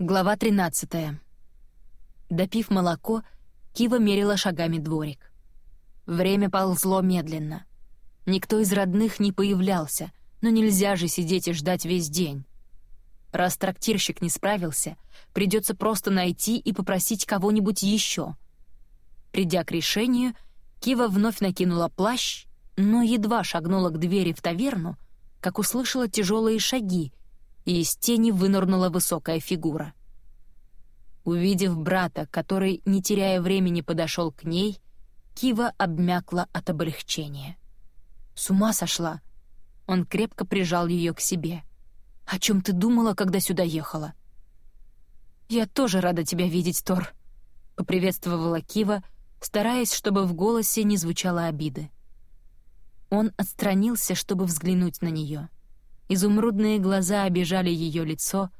Глава 13. Допив молоко, Кива мерила шагами дворик. Время ползло медленно. Никто из родных не появлялся, но нельзя же сидеть и ждать весь день. Раз трактирщик не справился, придется просто найти и попросить кого-нибудь еще. Придя к решению, Кива вновь накинула плащ, но едва шагнула к двери в таверну, как услышала тяжелые шаги — и из тени вынырнула высокая фигура. Увидев брата, который, не теряя времени, подошел к ней, Кива обмякла от облегчения. «С ума сошла!» Он крепко прижал ее к себе. «О чем ты думала, когда сюда ехала?» «Я тоже рада тебя видеть, Тор», — поприветствовала Кива, стараясь, чтобы в голосе не звучало обиды. Он отстранился, чтобы взглянуть на нее. Изумрудные глаза обижали ее лицо,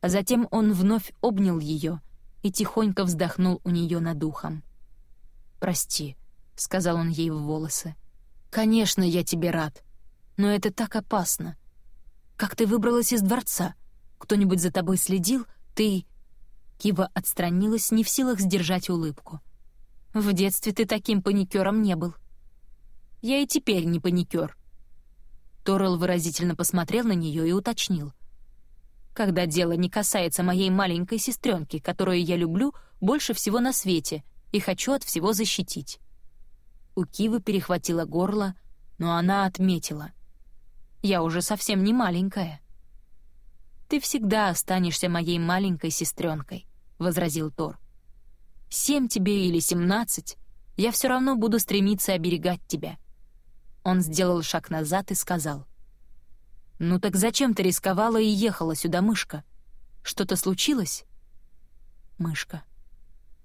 а затем он вновь обнял ее и тихонько вздохнул у нее над ухом. «Прости», — сказал он ей в волосы. «Конечно, я тебе рад, но это так опасно. Как ты выбралась из дворца? Кто-нибудь за тобой следил? Ты...» Кива отстранилась, не в силах сдержать улыбку. «В детстве ты таким паникером не был». «Я и теперь не паникер», Торрелл выразительно посмотрел на нее и уточнил. «Когда дело не касается моей маленькой сестренки, которую я люблю больше всего на свете и хочу от всего защитить». У Кивы перехватило горло, но она отметила. «Я уже совсем не маленькая». «Ты всегда останешься моей маленькой сестренкой», — возразил Тор. «Семь тебе или семнадцать, я все равно буду стремиться оберегать тебя. Он сделал шаг назад и сказал. «Ну так зачем ты рисковала и ехала сюда, мышка? Что-то случилось?» «Мышка.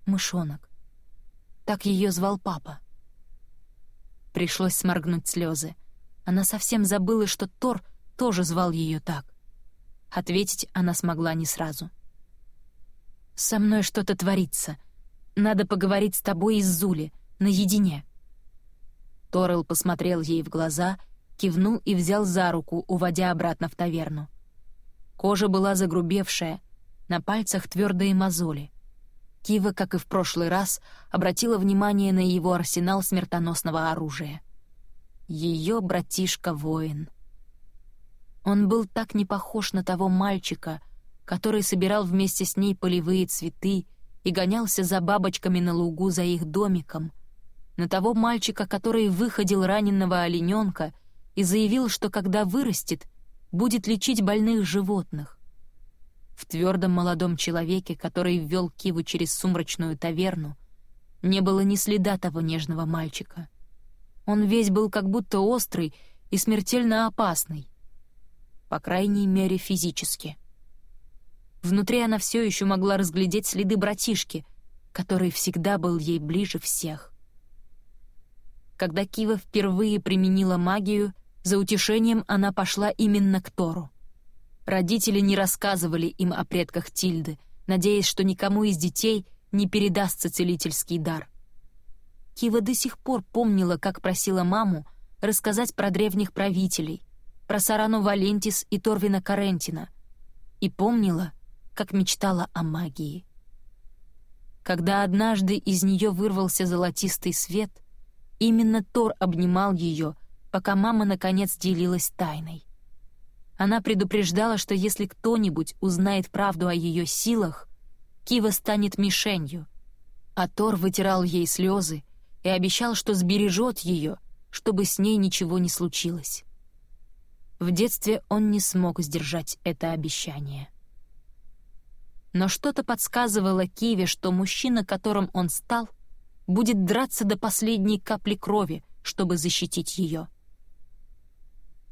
Мышонок. Так ее звал папа». Пришлось сморгнуть слезы. Она совсем забыла, что Тор тоже звал ее так. Ответить она смогла не сразу. «Со мной что-то творится. Надо поговорить с тобой из Зули, наедине». Торрелл посмотрел ей в глаза, кивнул и взял за руку, уводя обратно в таверну. Кожа была загрубевшая, на пальцах твердые мозоли. Кива, как и в прошлый раз, обратила внимание на его арсенал смертоносного оружия. Ее братишка-воин. Он был так не похож на того мальчика, который собирал вместе с ней полевые цветы и гонялся за бабочками на лугу за их домиком — на того мальчика, который выходил раненого олененка и заявил, что когда вырастет, будет лечить больных животных. В твердом молодом человеке, который ввел Киву через сумрачную таверну, не было ни следа того нежного мальчика. Он весь был как будто острый и смертельно опасный. По крайней мере, физически. Внутри она все еще могла разглядеть следы братишки, который всегда был ей ближе всех. Когда Кива впервые применила магию, за утешением она пошла именно к Тору. Родители не рассказывали им о предках Тильды, надеясь, что никому из детей не передастся целительский дар. Кива до сих пор помнила, как просила маму рассказать про древних правителей, про Сарану Валентис и Торвина Карентина, и помнила, как мечтала о магии. Когда однажды из нее вырвался золотистый свет — Именно Тор обнимал ее, пока мама наконец делилась тайной. Она предупреждала, что если кто-нибудь узнает правду о ее силах, Кива станет мишенью. А Тор вытирал ей слезы и обещал, что сбережет ее, чтобы с ней ничего не случилось. В детстве он не смог сдержать это обещание. Но что-то подсказывало Киве, что мужчина, которым он стал, будет драться до последней капли крови, чтобы защитить ее.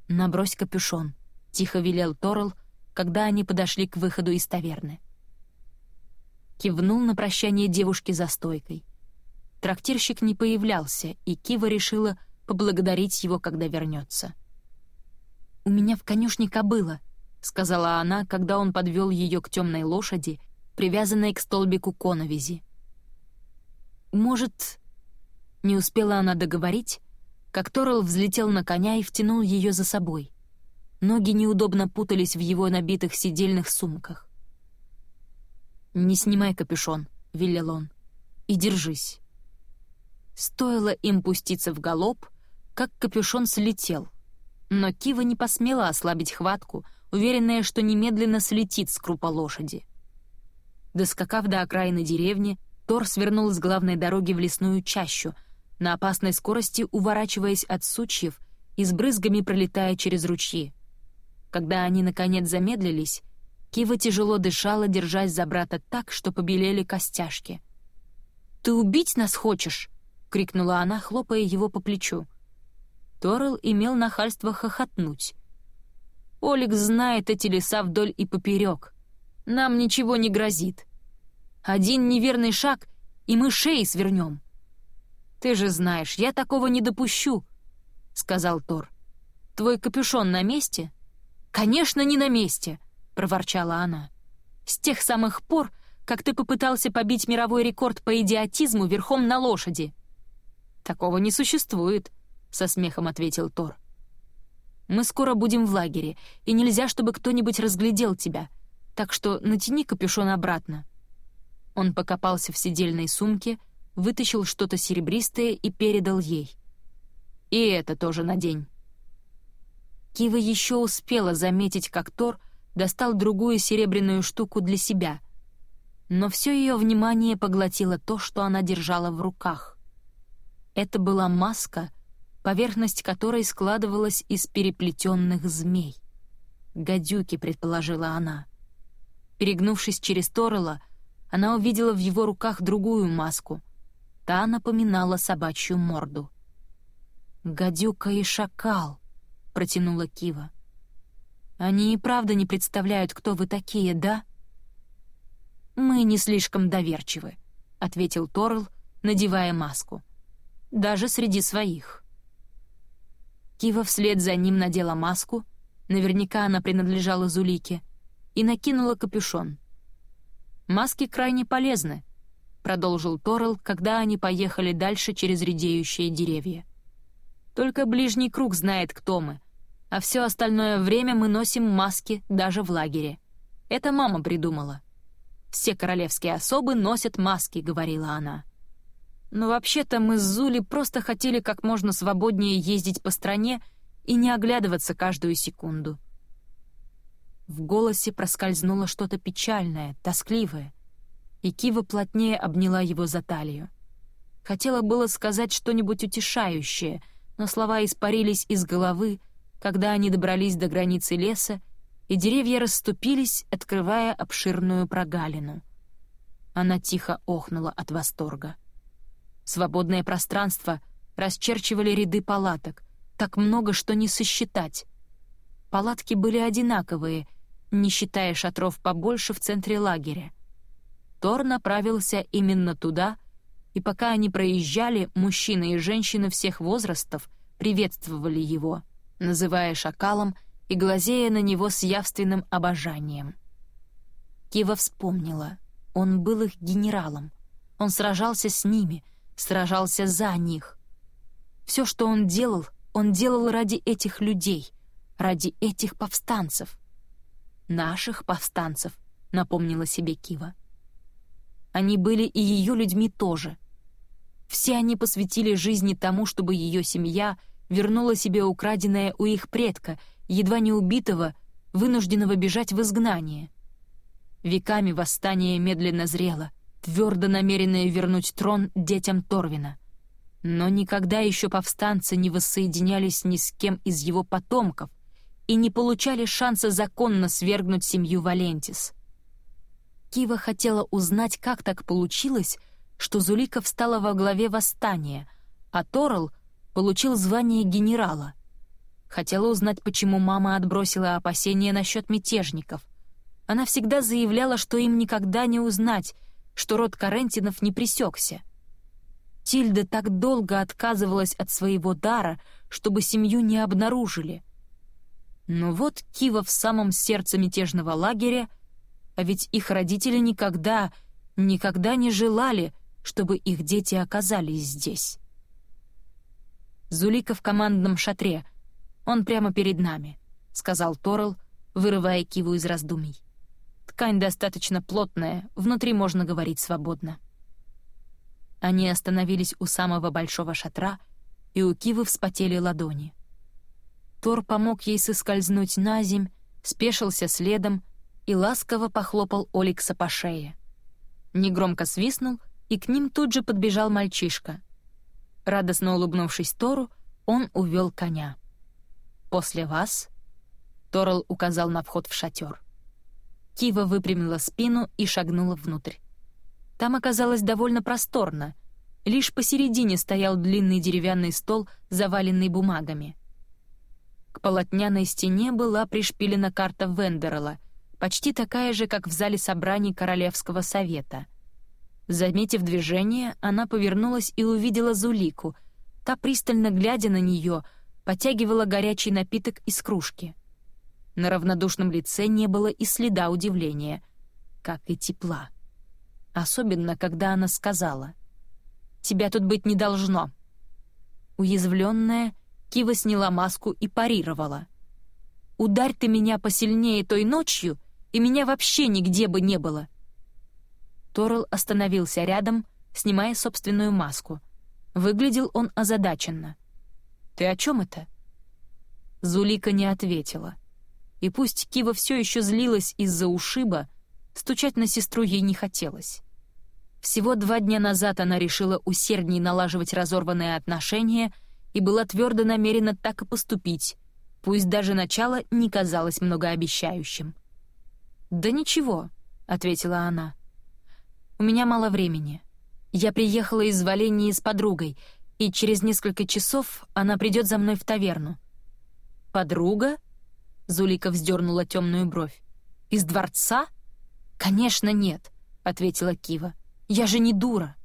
«Набрось капюшон», — тихо велел Торл, когда они подошли к выходу из таверны. Кивнул на прощание девушки за стойкой. Трактирщик не появлялся, и Кива решила поблагодарить его, когда вернется. «У меня в конюшне кобыла», — сказала она, когда он подвел ее к темной лошади, привязанной к столбику коновизи. «Может...» Не успела она договорить, как Торрелл взлетел на коня и втянул ее за собой. Ноги неудобно путались в его набитых сидельных сумках. «Не снимай капюшон», — велел он, — «и держись». Стоило им пуститься в галоп, как капюшон слетел. Но Кива не посмела ослабить хватку, уверенная, что немедленно слетит с крупа лошади. Доскакав до окраины деревни, Тор свернул с главной дороги в лесную чащу, на опасной скорости уворачиваясь от сучьев и с брызгами пролетая через ручьи. Когда они, наконец, замедлились, Кива тяжело дышала, держась за брата так, что побелели костяшки. «Ты убить нас хочешь?» — крикнула она, хлопая его по плечу. Торрелл имел нахальство хохотнуть. «Олег знает эти леса вдоль и поперек. Нам ничего не грозит. Один неверный шаг, и мы шеи свернем». «Ты же знаешь, я такого не допущу», — сказал Тор. «Твой капюшон на месте?» «Конечно, не на месте», — проворчала она. «С тех самых пор, как ты попытался побить мировой рекорд по идиотизму верхом на лошади». «Такого не существует», — со смехом ответил Тор. «Мы скоро будем в лагере, и нельзя, чтобы кто-нибудь разглядел тебя, так что натяни капюшон обратно». Он покопался в сидельной сумке, вытащил что-то серебристое и передал ей. «И это тоже надень». Кива еще успела заметить, как Тор достал другую серебряную штуку для себя, но все ее внимание поглотило то, что она держала в руках. Это была маска, поверхность которой складывалась из переплетенных змей. «Гадюки», — предположила она. Перегнувшись через Торрелла, она увидела в его руках другую маску. Та напоминала собачью морду. «Гадюка и шакал», — протянула Кива. «Они и правда не представляют, кто вы такие, да?» «Мы не слишком доверчивы», — ответил Торрелл, надевая маску даже среди своих. Кива вслед за ним надела маску, наверняка она принадлежала Зулике, и накинула капюшон. «Маски крайне полезны», — продолжил Торрелл, когда они поехали дальше через редеющие деревья. «Только ближний круг знает, кто мы, а все остальное время мы носим маски даже в лагере. Это мама придумала. Все королевские особы носят маски», — говорила она. Но вообще-то мы с Зули просто хотели как можно свободнее ездить по стране и не оглядываться каждую секунду. В голосе проскользнуло что-то печальное, тоскливое, и Кива плотнее обняла его за талию. Хотела было сказать что-нибудь утешающее, но слова испарились из головы, когда они добрались до границы леса, и деревья расступились, открывая обширную прогалину. Она тихо охнула от восторга. Свободное пространство расчерчивали ряды палаток, так много, что не сосчитать. Палатки были одинаковые, не считая шатров побольше в центре лагеря. Тор направился именно туда, и пока они проезжали, мужчины и женщины всех возрастов приветствовали его, называя шакалом и глазея на него с явственным обожанием. Кива вспомнила. Он был их генералом. Он сражался с ними — сражался за них. Все, что он делал, он делал ради этих людей, ради этих повстанцев. «Наших повстанцев», — напомнила себе Кива. Они были и ее людьми тоже. Все они посвятили жизни тому, чтобы ее семья вернула себе украденное у их предка, едва не убитого, вынужденного бежать в изгнание. Веками восстание медленно зрело, твердо намеренные вернуть трон детям Торвина. Но никогда еще повстанцы не воссоединялись ни с кем из его потомков и не получали шанса законно свергнуть семью Валентис. Кива хотела узнать, как так получилось, что Зулика встала во главе восстания, а Торл получил звание генерала. Хотела узнать, почему мама отбросила опасения насчет мятежников. Она всегда заявляла, что им никогда не узнать — что род Карентинов не пресекся. Тильда так долго отказывалась от своего дара, чтобы семью не обнаружили. Но вот Кива в самом сердце мятежного лагеря, а ведь их родители никогда, никогда не желали, чтобы их дети оказались здесь. Зулика в командном шатре. Он прямо перед нами, — сказал Торл, вырывая Киву из раздумий. Ткань достаточно плотная, внутри можно говорить свободно. Они остановились у самого большого шатра, и у Кивы вспотели ладони. Тор помог ей соскользнуть на земь, спешился следом и ласково похлопал Оликса по шее. Негромко свистнул, и к ним тут же подбежал мальчишка. Радостно улыбнувшись Тору, он увел коня. «После вас?» — Торл указал на вход в шатер. Кива выпрямила спину и шагнула внутрь. Там оказалось довольно просторно. Лишь посередине стоял длинный деревянный стол, заваленный бумагами. К полотняной стене была пришпилена карта Вендерла, почти такая же, как в зале собраний Королевского совета. Заметив движение, она повернулась и увидела Зулику. Та, пристально глядя на нее, потягивала горячий напиток из кружки. На равнодушном лице не было и следа удивления, как и тепла. Особенно, когда она сказала «Тебя тут быть не должно». Уязвленная, Кива сняла маску и парировала. «Ударь ты меня посильнее той ночью, и меня вообще нигде бы не было». Торл остановился рядом, снимая собственную маску. Выглядел он озадаченно. «Ты о чем это?» Зулика не ответила. И пусть Кива все еще злилась из-за ушиба, стучать на сестру ей не хотелось. Всего два дня назад она решила усерднее налаживать разорванные отношения и была твердо намерена так и поступить, пусть даже начало не казалось многообещающим. «Да ничего», — ответила она. «У меня мало времени. Я приехала из Валении с подругой, и через несколько часов она придет за мной в таверну». «Подруга?» — Зулика вздернула темную бровь. «Из дворца?» «Конечно, нет», — ответила Кива. Я же не дура!»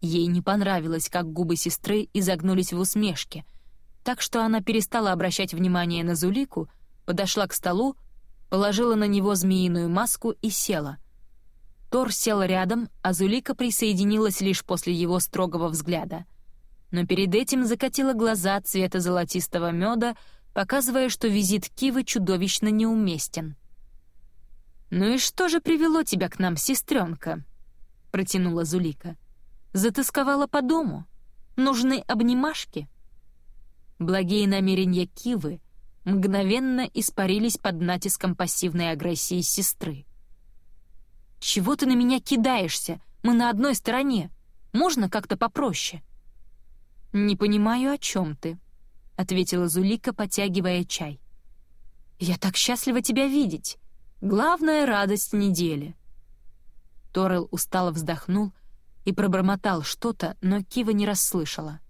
Ей не понравилось, как губы сестры изогнулись в усмешке, так что она перестала обращать внимание на Зулику, подошла к столу, положила на него змеиную маску и села. Тор сел рядом, а Зулика присоединилась лишь после его строгого взгляда. Но перед этим закатила глаза цвета золотистого меда, показывая, что визит Кивы чудовищно неуместен. «Ну и что же привело тебя к нам, сестренка?» — протянула Зулика. «Затасковала по дому. Нужны обнимашки». Благие намерения Кивы мгновенно испарились под натиском пассивной агрессии сестры. «Чего ты на меня кидаешься? Мы на одной стороне. Можно как-то попроще?» «Не понимаю, о чем ты», — ответила Зулика, потягивая чай. «Я так счастлива тебя видеть. Главная радость недели. Торел устало вздохнул и пробормотал что-то, но Кива не расслышала.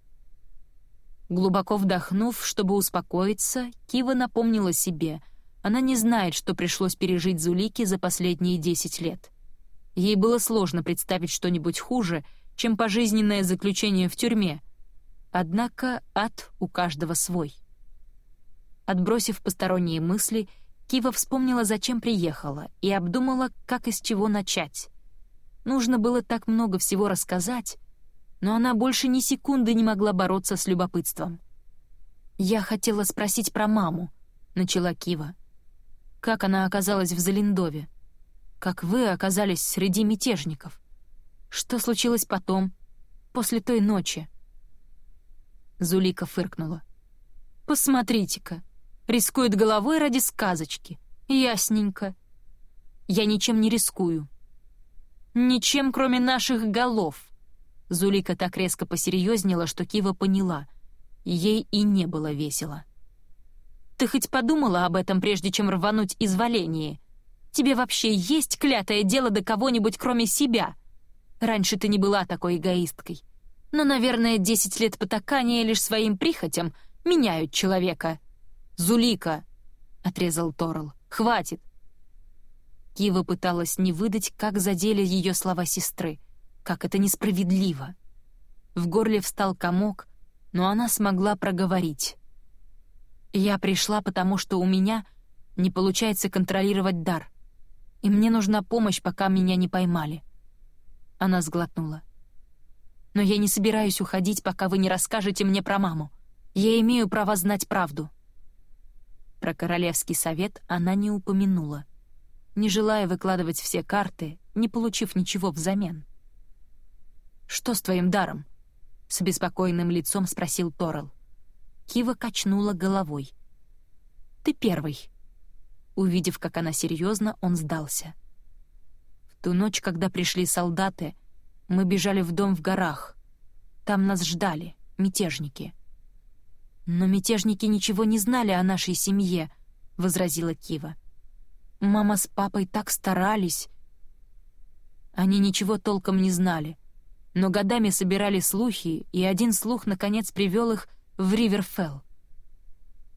Глубоко вдохнув, чтобы успокоиться, Кива напомнила себе, она не знает, что пришлось пережить Зулике за последние десять лет. Ей было сложно представить что-нибудь хуже, чем пожизненное заключение в тюрьме. Однако ад у каждого свой. Отбросив посторонние мысли, Кива вспомнила, зачем приехала, и обдумала, как и с чего начать. Нужно было так много всего рассказать, но она больше ни секунды не могла бороться с любопытством. «Я хотела спросить про маму», — начала Кива. «Как она оказалась в Залиндове? Как вы оказались среди мятежников? Что случилось потом, после той ночи?» Зулика фыркнула. «Посмотрите-ка, рискует головой ради сказочки. Ясненько. Я ничем не рискую. Ничем, кроме наших голов. Зулика так резко посерьезнела, что Кива поняла. Ей и не было весело. Ты хоть подумала об этом, прежде чем рвануть из Валении? Тебе вообще есть клятое дело до кого-нибудь, кроме себя? Раньше ты не была такой эгоисткой. Но, наверное, десять лет потакания лишь своим прихотям меняют человека. «Зулика!» — отрезал Торл. «Хватит! Кива пыталась не выдать, как задели ее слова сестры, как это несправедливо. В горле встал комок, но она смогла проговорить. «Я пришла, потому что у меня не получается контролировать дар, и мне нужна помощь, пока меня не поймали». Она сглотнула. «Но я не собираюсь уходить, пока вы не расскажете мне про маму. Я имею право знать правду». Про Королевский совет она не упомянула. Не желая выкладывать все карты, не получив ничего взамен. «Что с твоим даром?» — с беспокойным лицом спросил Торрелл. Кива качнула головой. «Ты первый». Увидев, как она серьезно, он сдался. В ту ночь, когда пришли солдаты, мы бежали в дом в горах. Там нас ждали, мятежники. «Но мятежники ничего не знали о нашей семье», — возразила Кива. «Мама с папой так старались». Они ничего толком не знали, но годами собирали слухи, и один слух, наконец, привел их в Риверфелл.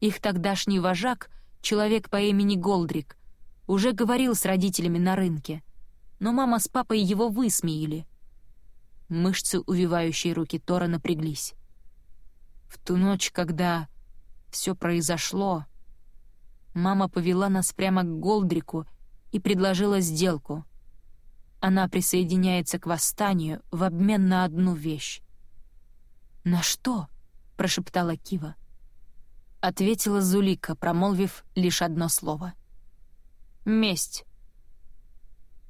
Их тогдашний вожак, человек по имени Голдрик, уже говорил с родителями на рынке, но мама с папой его высмеяли. Мышцы, увивающие руки Тора, напряглись. В ту ночь, когда все произошло, мама повела нас прямо к Голдрику и предложила сделку. Она присоединяется к восстанию в обмен на одну вещь. «На что?» — прошептала Кива. Ответила Зулика, промолвив лишь одно слово. «Месть».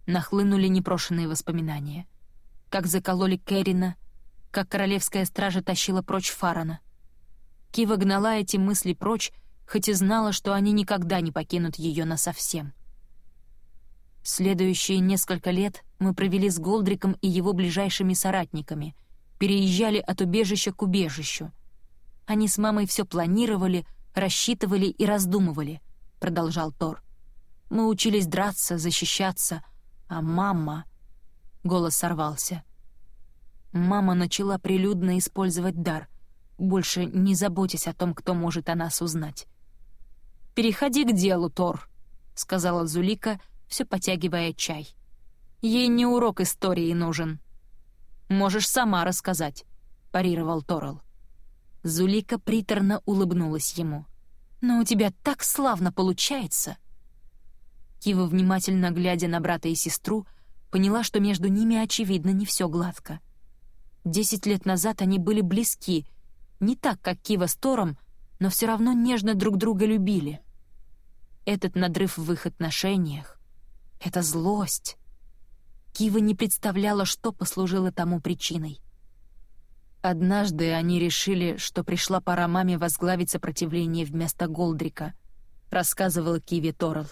Нахлынули непрошенные воспоминания. Как закололи Керрина, как королевская стража тащила прочь Фарана. Кива гнала эти мысли прочь, хоть и знала, что они никогда не покинут ее насовсем. Следующие несколько лет мы провели с Голдриком и его ближайшими соратниками, переезжали от убежища к убежищу — они с мамой все планировали, рассчитывали и раздумывали», — продолжал Тор. «Мы учились драться, защищаться, а мама...» Голос сорвался. Мама начала прилюдно использовать дар, больше не заботясь о том, кто может о нас узнать. «Переходи к делу, Тор», — сказала Зулика, все потягивая чай. «Ей не урок истории нужен». «Можешь сама рассказать», — парировал Торл. Зулика приторно улыбнулась ему. «Но у тебя так славно получается!» Кива, внимательно глядя на брата и сестру, поняла, что между ними, очевидно, не все гладко. Десять лет назад они были близки, не так, как Кива с Тором, но все равно нежно друг друга любили. Этот надрыв в их отношениях, эта злость... Кива не представляла, что послужило тому причиной. Однажды они решили, что пришла пора маме возглавить сопротивление вместо Голдрика, рассказывал Киви Торрелл.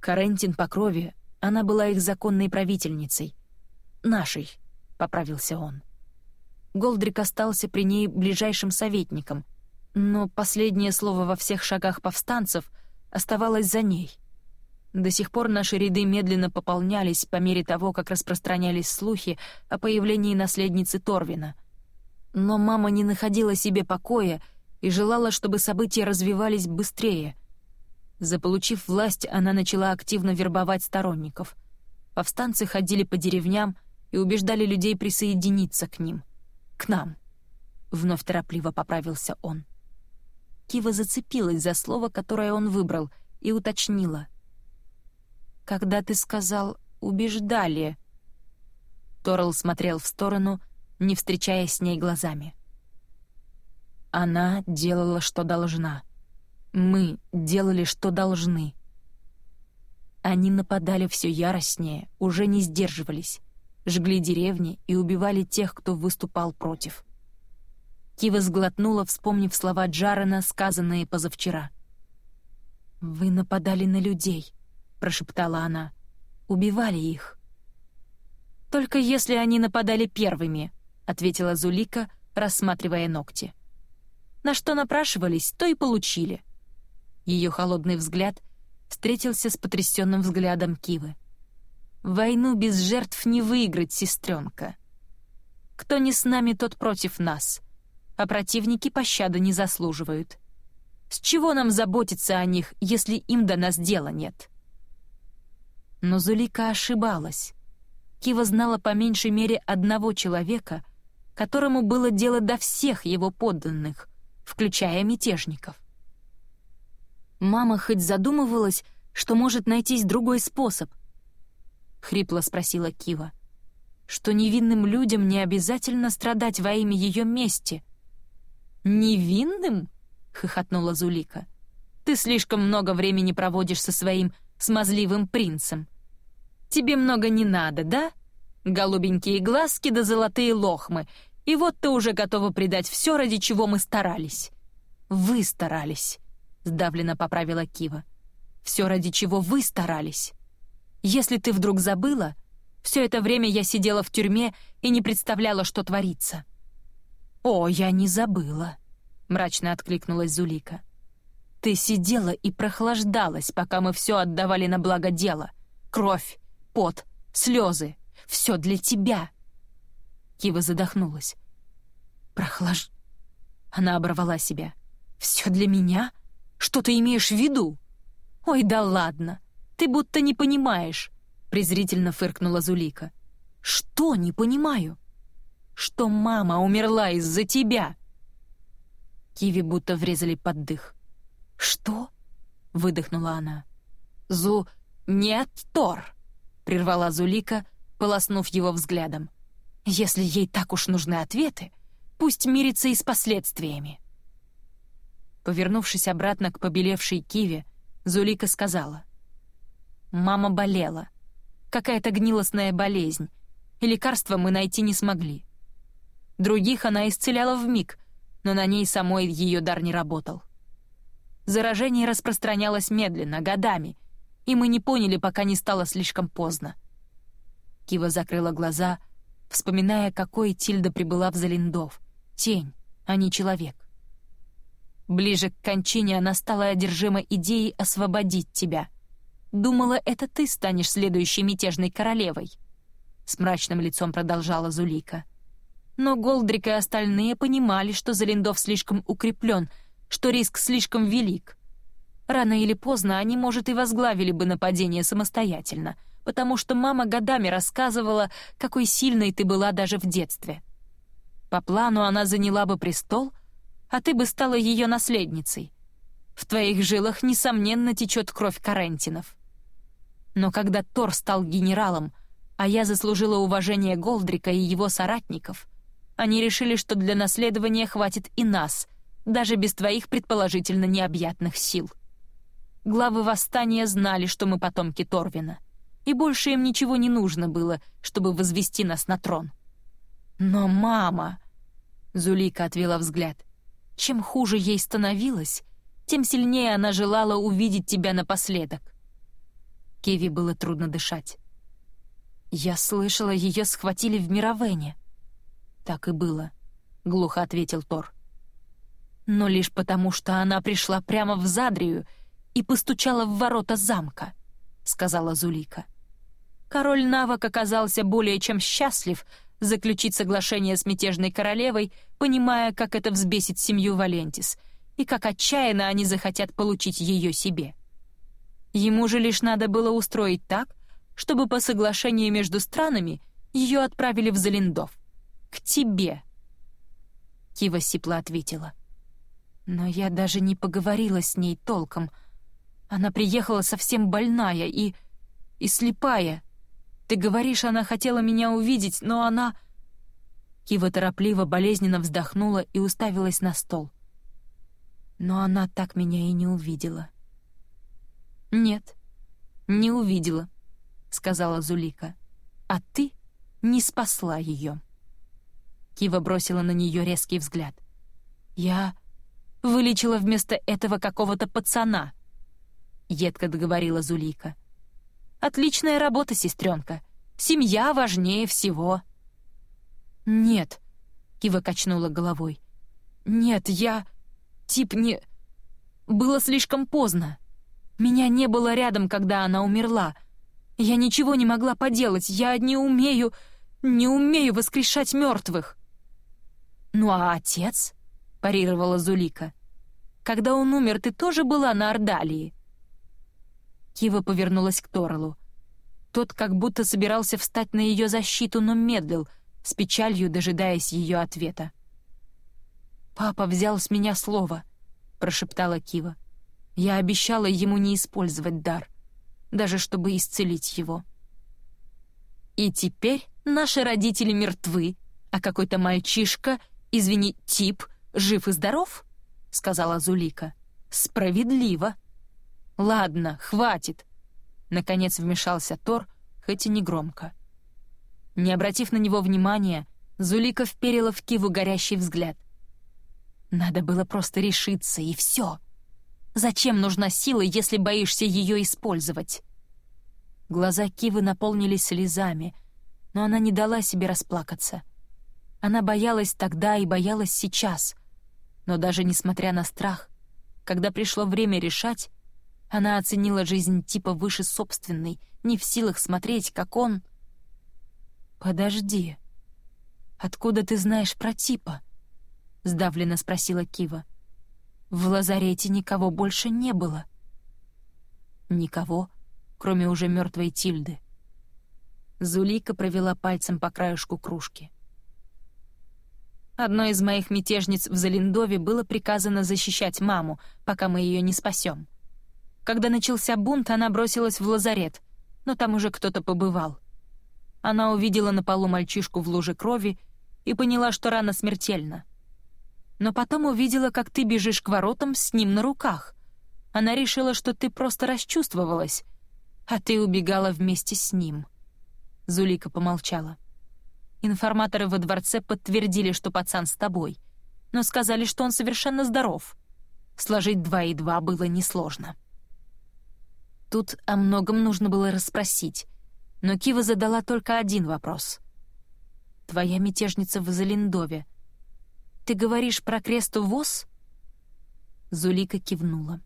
Карентин по крови, она была их законной правительницей. Нашей, поправился он. Голдрик остался при ней ближайшим советником, но последнее слово во всех шагах повстанцев оставалось за ней. До сих пор наши ряды медленно пополнялись по мере того, как распространялись слухи о появлении наследницы Торвина. Но мама не находила себе покоя и желала, чтобы события развивались быстрее. Заполучив власть, она начала активно вербовать сторонников. Повстанцы ходили по деревням и убеждали людей присоединиться к ним. К нам. Вновь торопливо поправился он. Кива зацепилась за слово, которое он выбрал, и уточнила — когда ты сказал «убеждали». Торл смотрел в сторону, не встречаясь с ней глазами. Она делала, что должна. Мы делали, что должны. Они нападали все яростнее, уже не сдерживались, жгли деревни и убивали тех, кто выступал против. Кива сглотнула, вспомнив слова Джарена, сказанные позавчера. «Вы нападали на людей», прошептала она. «Убивали их». «Только если они нападали первыми», — ответила Зулика, рассматривая ногти. «На что напрашивались, то и получили». Ее холодный взгляд встретился с потрясенным взглядом Кивы. «Войну без жертв не выиграть, сестренка. Кто не с нами, тот против нас, а противники пощады не заслуживают. С чего нам заботиться о них, если им до нас дела нет?» Но Зулика ошибалась. Кива знала по меньшей мере одного человека, которому было дело до всех его подданных, включая мятежников. Мама хоть задумывалась, что может найтись другой способ. Хрипло спросила Кива. Что невинным людям не обязательно страдать во имя ее мести. «Невинным?» — хохотнула Зулика. «Ты слишком много времени проводишь со своим смазливым принцем. Тебе много не надо, да? Голубенькие глазки да золотые лохмы, и вот ты уже готова предать все, ради чего мы старались. Вы старались, сдавленно поправила Кива. Все, ради чего вы старались. Если ты вдруг забыла, все это время я сидела в тюрьме и не представляла, что творится. О, я не забыла, мрачно откликнулась Зулика. Ты сидела и прохлаждалась, пока мы все отдавали на благо дела. Кровь, пот, слезы. Все для тебя. Кива задохнулась. Прохлаж... Она оборвала себя. Все для меня? Что ты имеешь в виду? Ой, да ладно. Ты будто не понимаешь, презрительно фыркнула Зулика. Что не понимаю? Что мама умерла из-за тебя. Киви будто врезали под дых. «Что?» — выдохнула она. «Зу... Нет, Тор!» — прервала Зулика, полоснув его взглядом. «Если ей так уж нужны ответы, пусть мирится и с последствиями». Повернувшись обратно к побелевшей Киве, Зулика сказала. «Мама болела. Какая-то гнилостная болезнь, и лекарства мы найти не смогли. Других она исцеляла в миг, но на ней самой ее дар не работал. Заражение распространялось медленно, годами, и мы не поняли, пока не стало слишком поздно. Кива закрыла глаза, вспоминая, какой Тильда прибыла в Залиндов. Тень, а не человек. Ближе к кончине она стала одержима идеей освободить тебя. Думала, это ты станешь следующей мятежной королевой. С мрачным лицом продолжала Зулика. Но Голдрик и остальные понимали, что Залиндов слишком укреплен — что риск слишком велик. Рано или поздно они, может, и возглавили бы нападение самостоятельно, потому что мама годами рассказывала, какой сильной ты была даже в детстве. По плану она заняла бы престол, а ты бы стала ее наследницей. В твоих жилах, несомненно, течет кровь Карентинов. Но когда Тор стал генералом, а я заслужила уважение Голдрика и его соратников, они решили, что для наследования хватит и нас — даже без твоих предположительно необъятных сил. Главы восстания знали, что мы потомки Торвина, и больше им ничего не нужно было, чтобы возвести нас на трон. Но мама... Зулика отвела взгляд. Чем хуже ей становилось, тем сильнее она желала увидеть тебя напоследок. Кеви было трудно дышать. «Я слышала, ее схватили в Мировене». «Так и было», — глухо ответил Тор но лишь потому, что она пришла прямо в Задрию и постучала в ворота замка», — сказала Зулика. Король Навок оказался более чем счастлив заключить соглашение с мятежной королевой, понимая, как это взбесит семью Валентис и как отчаянно они захотят получить ее себе. Ему же лишь надо было устроить так, чтобы по соглашению между странами ее отправили в Залиндов. К тебе. Кива сипло ответила. Но я даже не поговорила с ней толком. Она приехала совсем больная и... и слепая. Ты говоришь, она хотела меня увидеть, но она... Кива торопливо, болезненно вздохнула и уставилась на стол. Но она так меня и не увидела. «Нет, не увидела», — сказала Зулика. «А ты не спасла ее». Кива бросила на нее резкий взгляд. «Я вылечила вместо этого какого-то пацана», — едко договорила Зулика. «Отличная работа, сестренка. Семья важнее всего». «Нет», — Кива качнула головой. «Нет, я... тип не... Было слишком поздно. Меня не было рядом, когда она умерла. Я ничего не могла поделать. Я не умею... не умею воскрешать мертвых». «Ну а отец?» — парировала Зулика. «Когда он умер, ты тоже была на Ордалии?» Кива повернулась к Торалу. Тот как будто собирался встать на ее защиту, но медлил, с печалью дожидаясь ее ответа. «Папа взял с меня слово», — прошептала Кива. «Я обещала ему не использовать дар, даже чтобы исцелить его». «И теперь наши родители мертвы, а какой-то мальчишка, извини, тип — жив и здоров?» — сказала Зулика. «Справедливо». «Ладно, хватит». Наконец вмешался Тор, хоть и не громко. Не обратив на него внимания, Зулика вперила в Киву горящий взгляд. Надо было просто решиться, и все. Зачем нужна сила, если боишься ее использовать? Глаза Кивы наполнились слезами, но она не дала себе расплакаться. Она боялась тогда и боялась сейчас. Но даже несмотря на страх, когда пришло время решать, она оценила жизнь типа выше собственной, не в силах смотреть, как он... «Подожди. Откуда ты знаешь про типа?» — сдавленно спросила Кива. «В лазарете никого больше не было». «Никого, кроме уже мертвой Тильды». Зулика провела пальцем по краешку кружки. Одной из моих мятежниц в Залиндове было приказано защищать маму, пока мы ее не спасем. Когда начался бунт, она бросилась в лазарет, но там уже кто-то побывал. Она увидела на полу мальчишку в луже крови и поняла, что рана смертельна. Но потом увидела, как ты бежишь к воротам с ним на руках. Она решила, что ты просто расчувствовалась, а ты убегала вместе с ним. Зулика помолчала. — Информаторы во дворце подтвердили, что пацан с тобой, но сказали, что он совершенно здоров. Сложить два и два было несложно. Тут о многом нужно было расспросить, но Кива задала только один вопрос. «Твоя мятежница в Залиндове. Ты говоришь про кресту ВОЗ?» Зулика кивнула.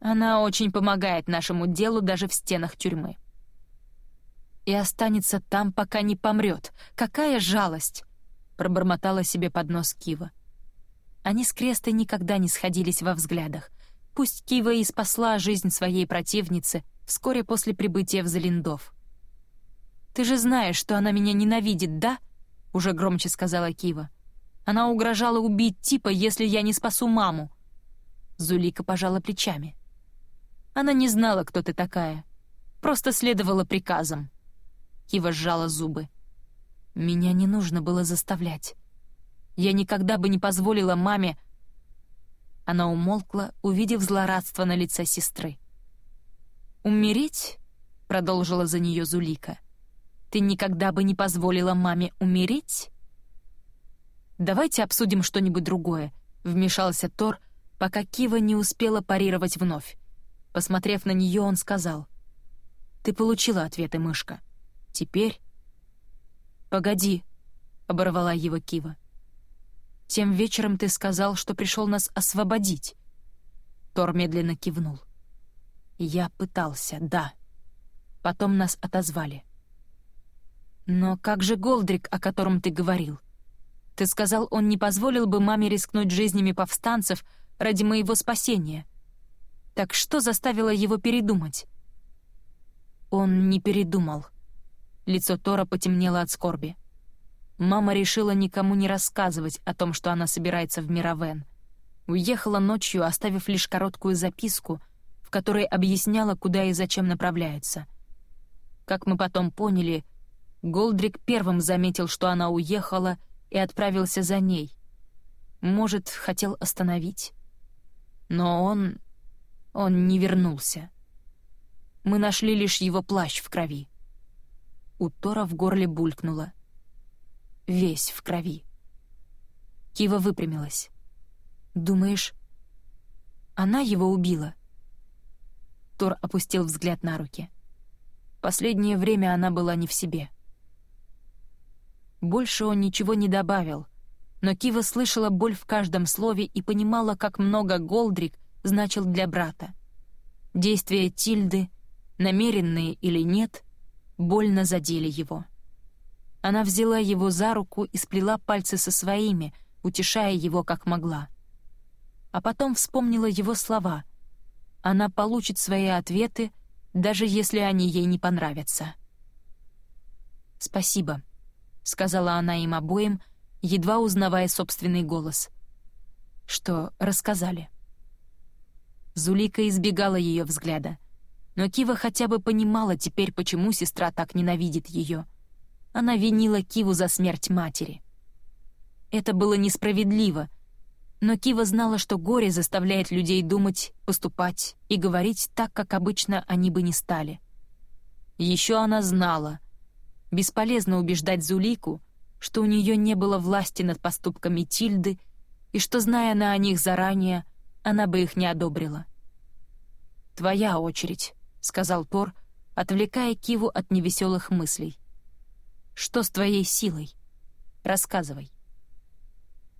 «Она очень помогает нашему делу даже в стенах тюрьмы» и останется там, пока не помрет. Какая жалость!» — пробормотала себе под нос Кива. Они с Крестой никогда не сходились во взглядах. Пусть Кива и спасла жизнь своей противницы вскоре после прибытия в Залиндов. «Ты же знаешь, что она меня ненавидит, да?» — уже громче сказала Кива. «Она угрожала убить типа, если я не спасу маму». Зулика пожала плечами. «Она не знала, кто ты такая. Просто следовала приказам». Кива сжала зубы. «Меня не нужно было заставлять. Я никогда бы не позволила маме...» Она умолкла, увидев злорадство на лице сестры. «Умереть?» — продолжила за нее Зулика. «Ты никогда бы не позволила маме умереть?» «Давайте обсудим что-нибудь другое», — вмешался Тор, пока Кива не успела парировать вновь. Посмотрев на нее, он сказал. «Ты получила ответы, мышка. Теперь... «Погоди», — оборвала его Кива. «Тем вечером ты сказал, что пришел нас освободить». Тор медленно кивнул. «Я пытался, да. Потом нас отозвали». «Но как же Голдрик, о котором ты говорил? Ты сказал, он не позволил бы маме рискнуть жизнями повстанцев ради моего спасения. Так что заставило его передумать?» «Он не передумал», Лицо Тора потемнело от скорби. Мама решила никому не рассказывать о том, что она собирается в Мировен. Уехала ночью, оставив лишь короткую записку, в которой объясняла, куда и зачем направляется. Как мы потом поняли, Голдрик первым заметил, что она уехала, и отправился за ней. Может, хотел остановить. Но он... он не вернулся. Мы нашли лишь его плащ в крови. У Тора в горле булькнуло. Весь в крови. Кива выпрямилась. «Думаешь, она его убила?» Тор опустил взгляд на руки. Последнее время она была не в себе. Больше он ничего не добавил, но Кива слышала боль в каждом слове и понимала, как много Голдрик значил для брата. Действия Тильды, намеренные или нет, больно задели его. Она взяла его за руку и сплела пальцы со своими, утешая его как могла. А потом вспомнила его слова. Она получит свои ответы, даже если они ей не понравятся. «Спасибо», — сказала она им обоим, едва узнавая собственный голос. «Что рассказали?» Зулика избегала ее взгляда — но Кива хотя бы понимала теперь, почему сестра так ненавидит ее. Она винила Киву за смерть матери. Это было несправедливо, Но Кива знала, что горе заставляет людей думать, поступать и говорить так, как обычно они бы не стали. Еще она знала. Бесполезно убеждать Зулику, что у нее не было власти над поступками Тильды и что, зная она о них заранее, она бы их не одобрила. «Твоя очередь», — сказал Тор, отвлекая Киву от невеселых мыслей. «Что с твоей силой? Рассказывай».